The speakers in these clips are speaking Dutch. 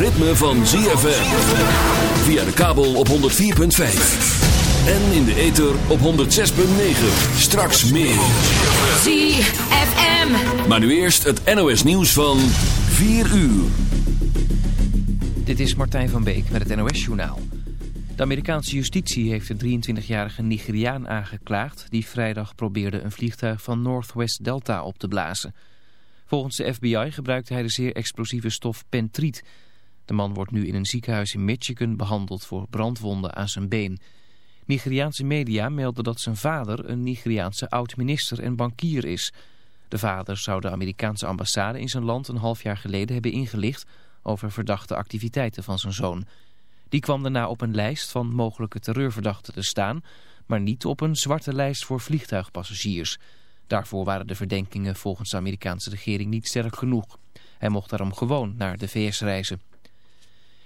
ritme van ZFM. Via de kabel op 104.5. En in de ether op 106.9. Straks meer. ZFM. Maar nu eerst het NOS nieuws van 4 uur. Dit is Martijn van Beek met het NOS journaal. De Amerikaanse justitie heeft de 23-jarige Nigeriaan aangeklaagd... die vrijdag probeerde een vliegtuig van Northwest Delta op te blazen... Volgens de FBI gebruikte hij de zeer explosieve stof pentriet. De man wordt nu in een ziekenhuis in Michigan behandeld voor brandwonden aan zijn been. Nigeriaanse media melden dat zijn vader een Nigeriaanse oud-minister en bankier is. De vader zou de Amerikaanse ambassade in zijn land een half jaar geleden hebben ingelicht over verdachte activiteiten van zijn zoon. Die kwam daarna op een lijst van mogelijke terreurverdachten te staan, maar niet op een zwarte lijst voor vliegtuigpassagiers. Daarvoor waren de verdenkingen volgens de Amerikaanse regering niet sterk genoeg. Hij mocht daarom gewoon naar de VS reizen.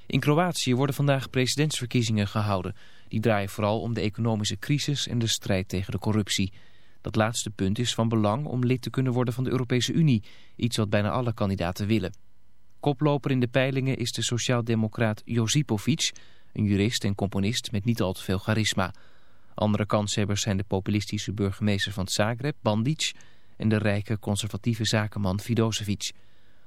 In Kroatië worden vandaag presidentsverkiezingen gehouden. Die draaien vooral om de economische crisis en de strijd tegen de corruptie. Dat laatste punt is van belang om lid te kunnen worden van de Europese Unie. Iets wat bijna alle kandidaten willen. Koploper in de peilingen is de sociaaldemocraat Josipovic, een jurist en componist met niet al te veel charisma. Andere kanshebbers zijn de populistische burgemeester van Zagreb, Bandic, en de rijke conservatieve zakenman Vidosevic.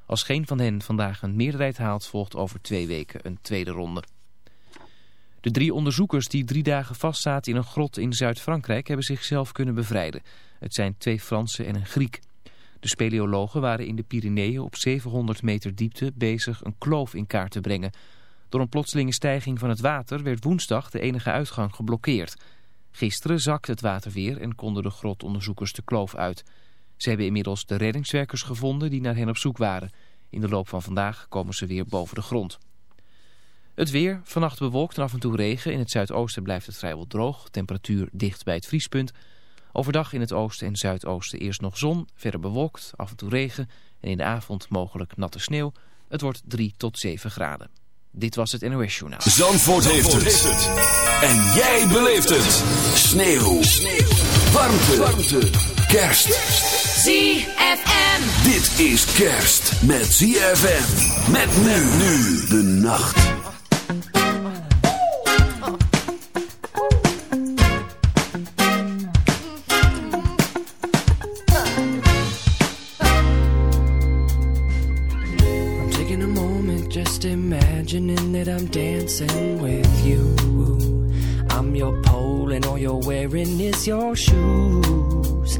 Als geen van hen vandaag een meerderheid haalt, volgt over twee weken een tweede ronde. De drie onderzoekers die drie dagen vastzaten in een grot in Zuid-Frankrijk hebben zichzelf kunnen bevrijden. Het zijn twee Fransen en een Griek. De speleologen waren in de Pyreneeën op 700 meter diepte bezig een kloof in kaart te brengen. Door een plotselinge stijging van het water werd woensdag de enige uitgang geblokkeerd. Gisteren zakte het water weer en konden de grotonderzoekers de kloof uit. Ze hebben inmiddels de reddingswerkers gevonden die naar hen op zoek waren. In de loop van vandaag komen ze weer boven de grond. Het weer, vannacht bewolkt en af en toe regen. In het zuidoosten blijft het vrijwel droog. Temperatuur dicht bij het vriespunt. Overdag in het oosten en zuidoosten eerst nog zon. Verder bewolkt, af en toe regen. En in de avond mogelijk natte sneeuw. Het wordt 3 tot 7 graden. Dit was het NOS Journaal. Zandvoort, heeft, het. En jij beleeft het. Sneeuw. Sneeuw. Warmte. Warmte. Kerst. ZFM. Dit is kerst met ZFM. Met nu nu de nacht. I'm taking a moment just imagining that I'm dancing with you. I'm your pole and all you're wearing is your shoes.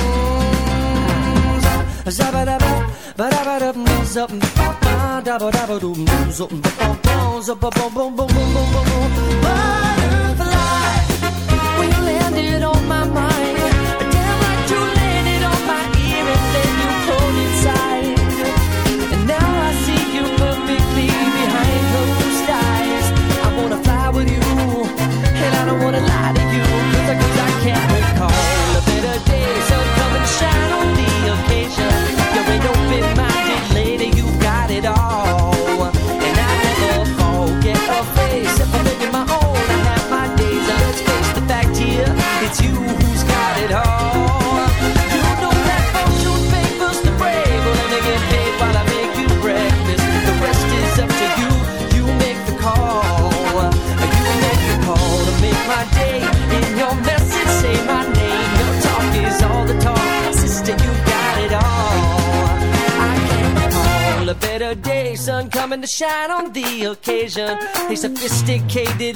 Zabba dabba, ba landed on my mind. sophisticated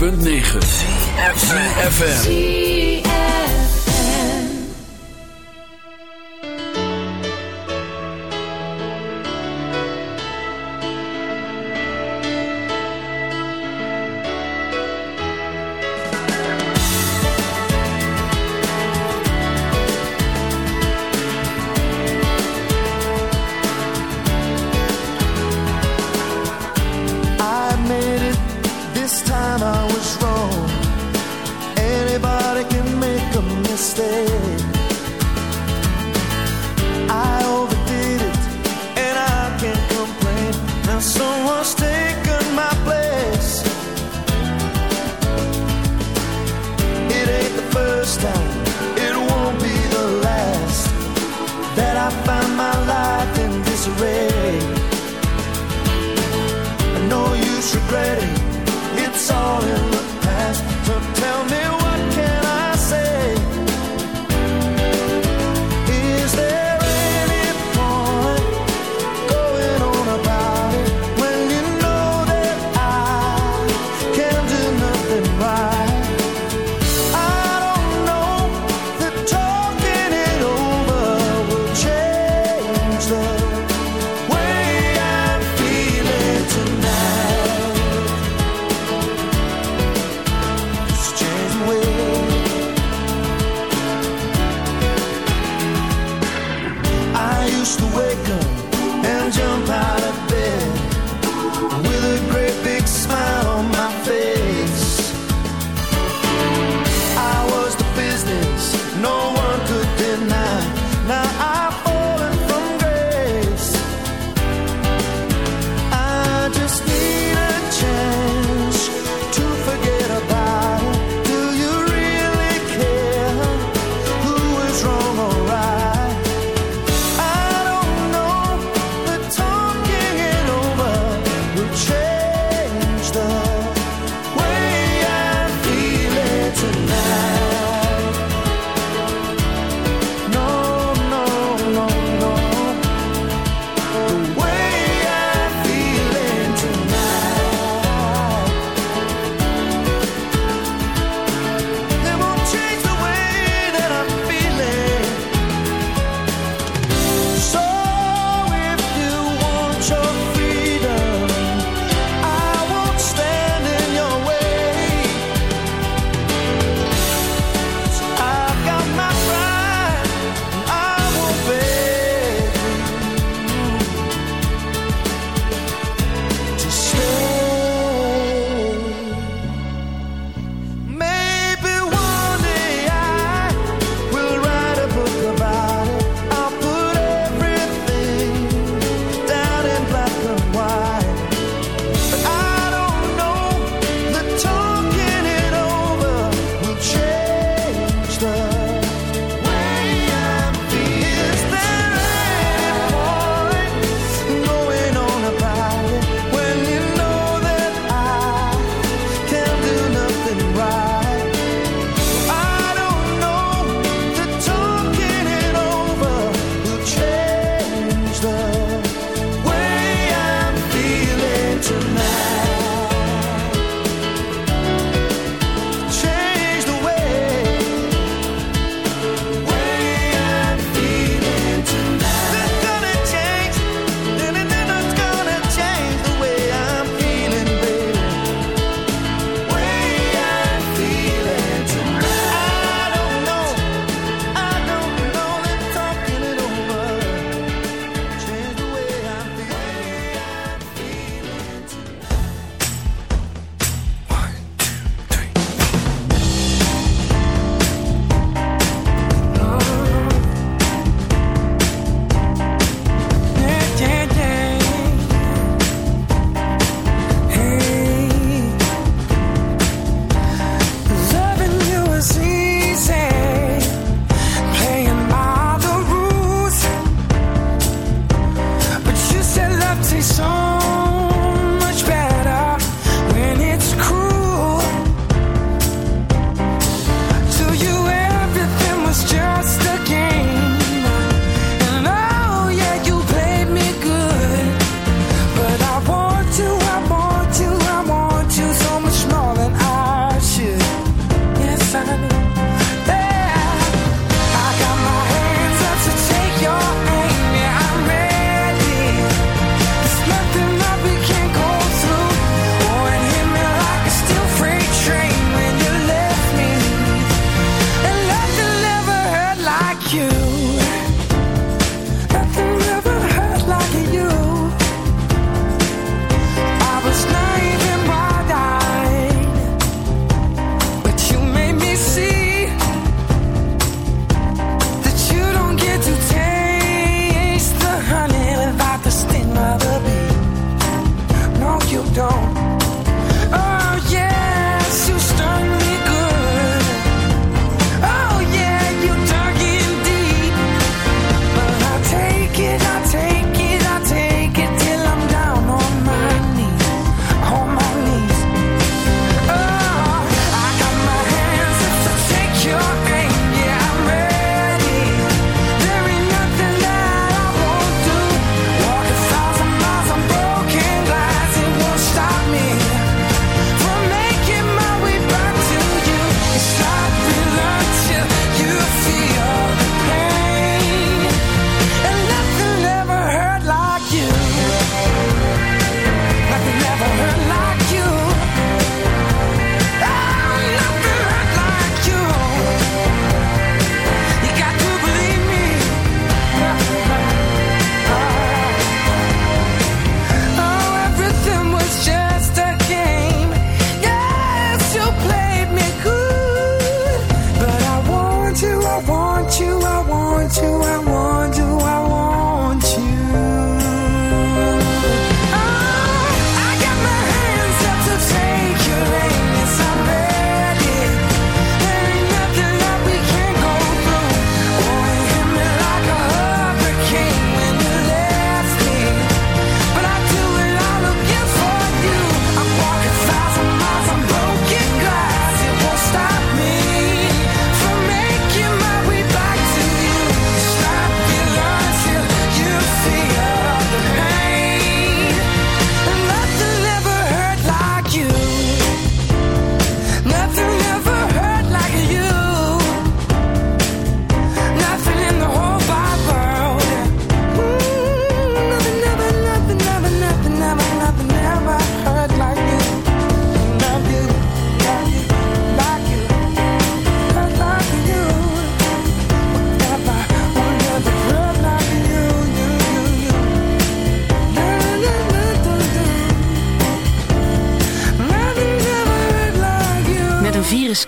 106.9 FM.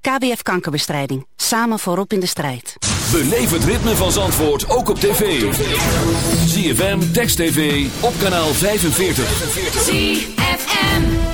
KBF Kankerbestrijding. Samen voorop in de strijd. Beleef het ritme van Zandvoort ook op tv. ZFM, Text TV, op kanaal 45. ZFM.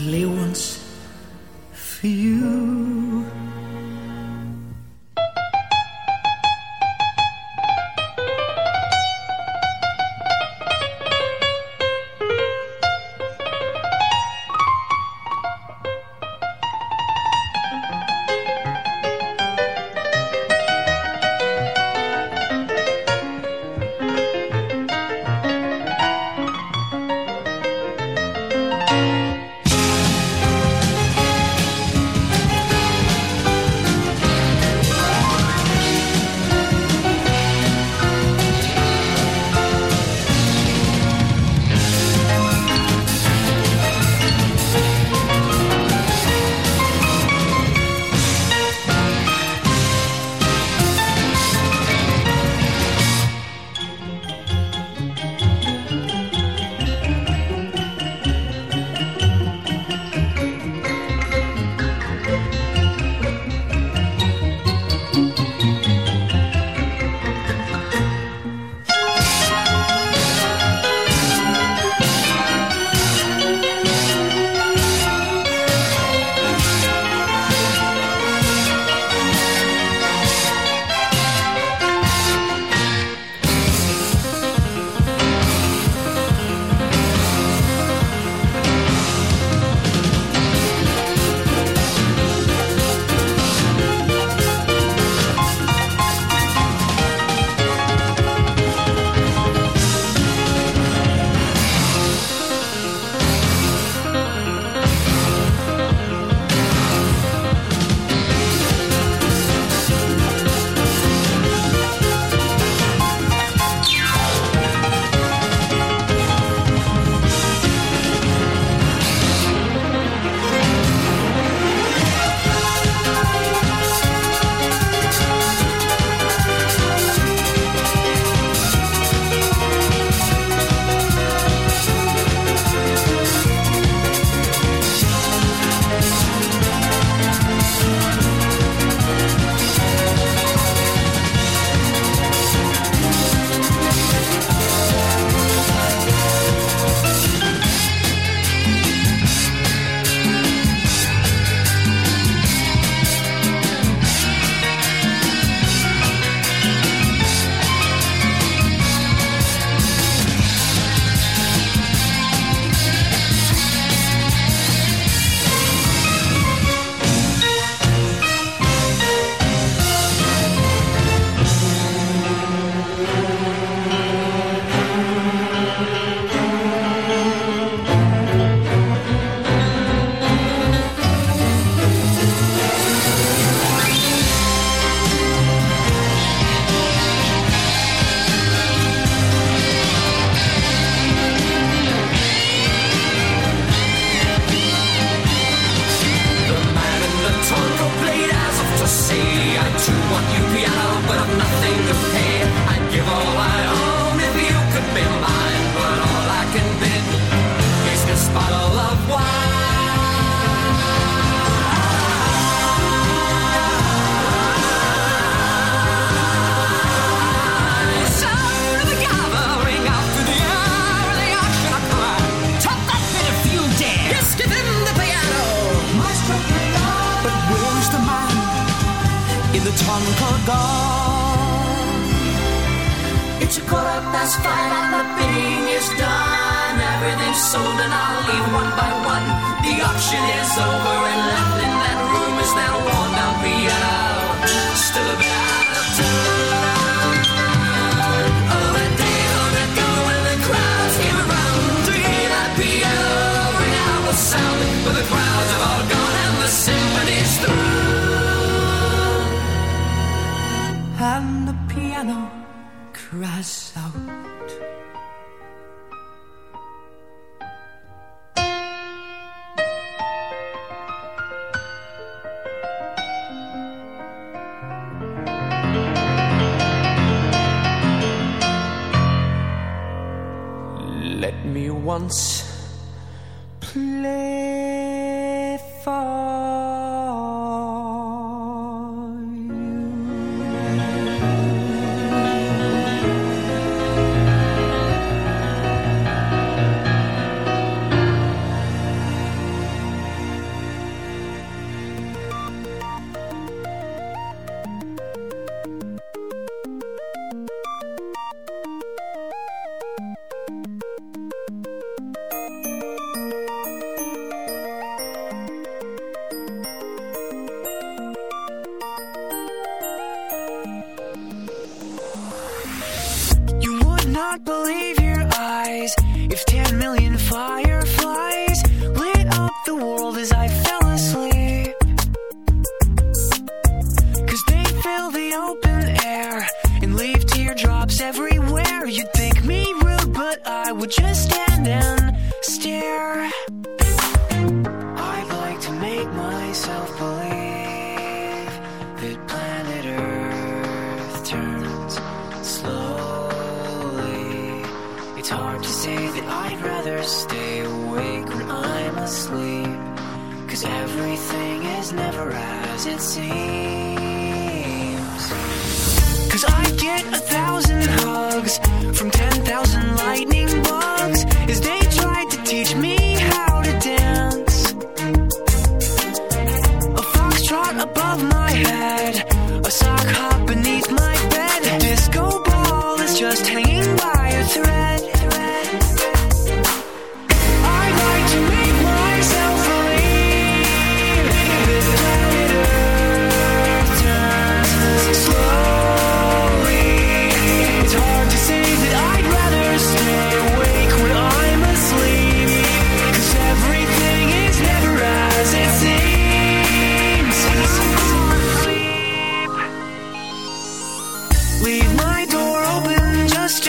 Clear.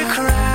you cry.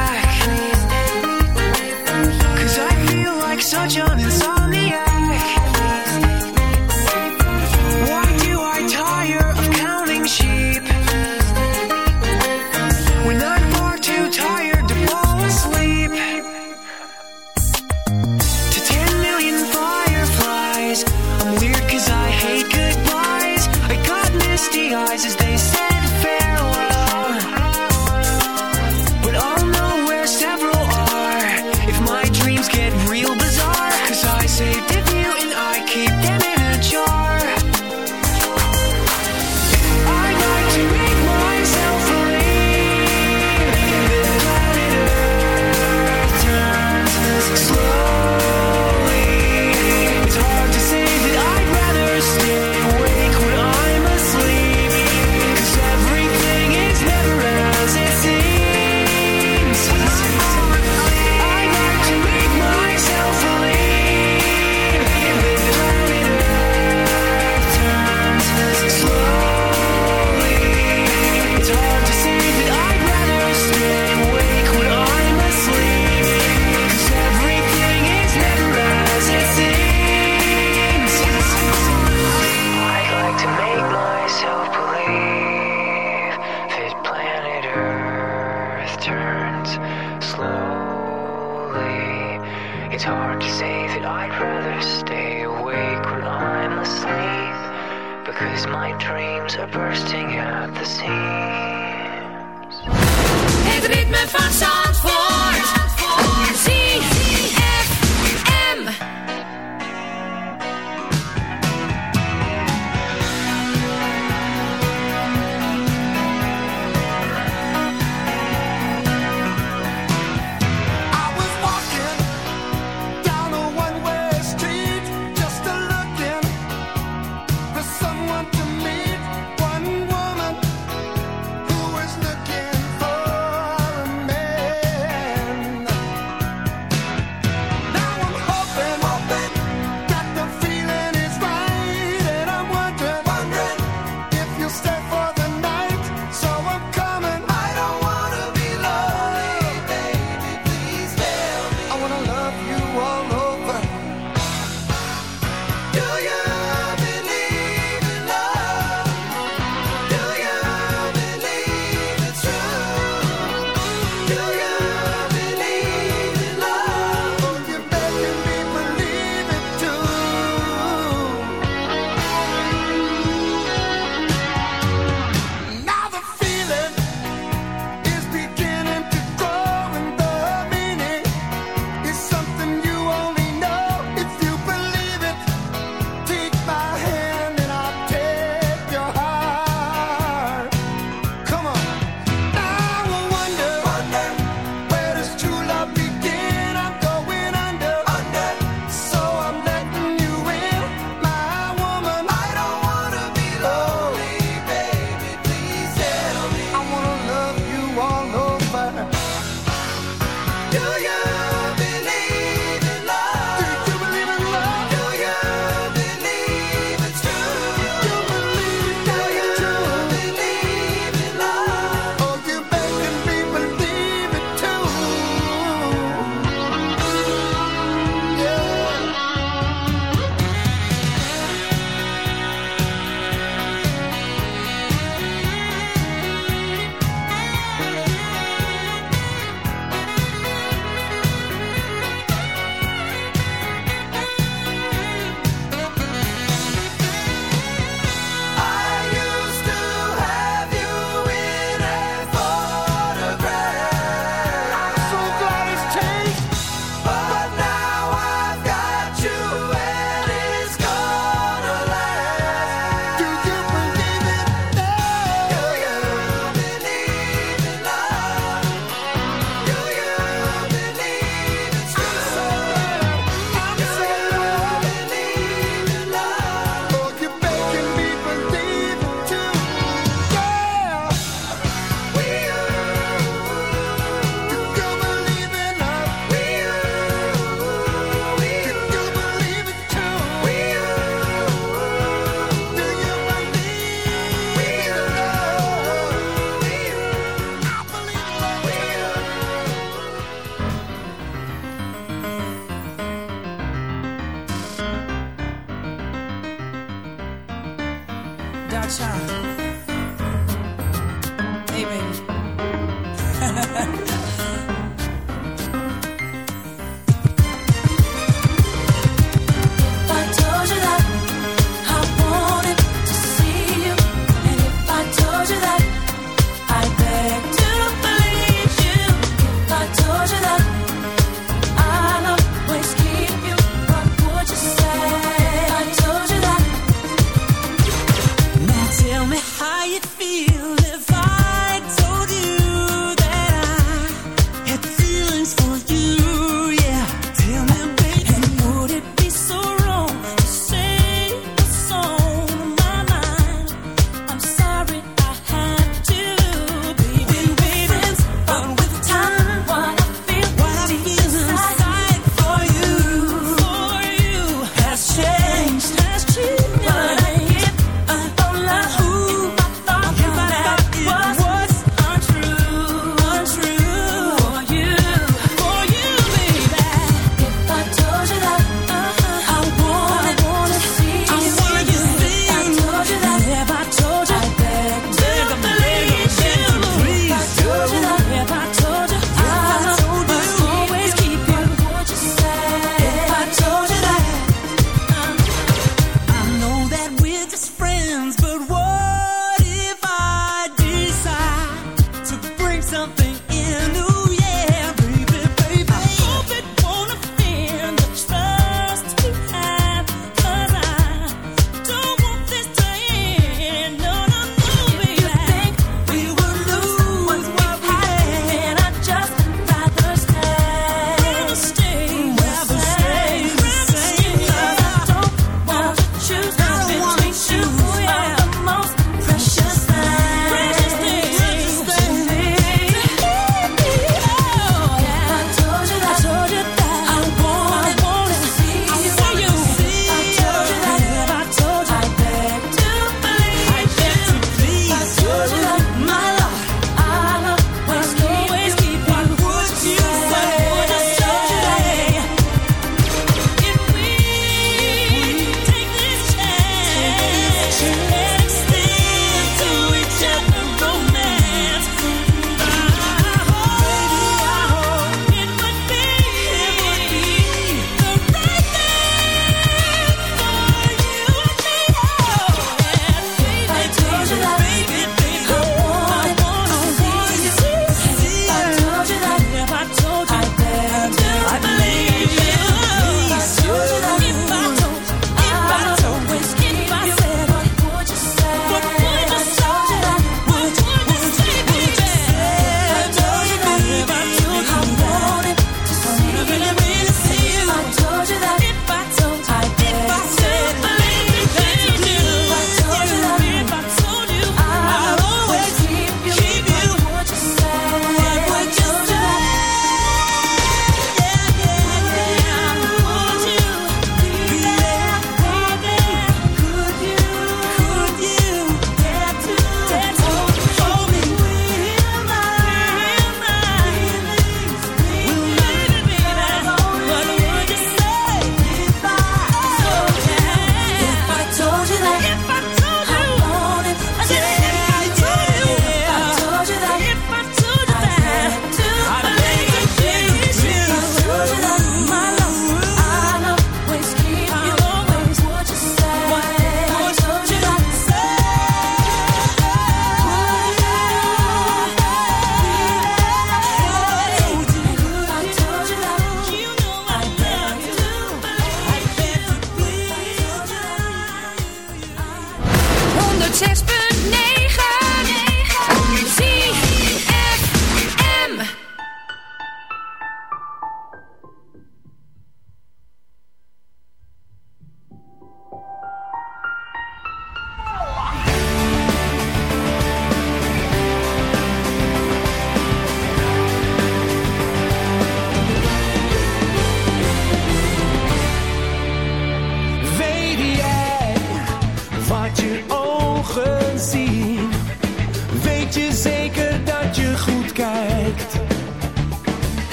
six.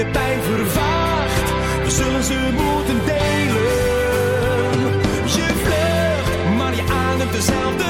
de pijn vervaagt, we zullen ze moeten delen. Je vlucht, maar je ademt dezelfde.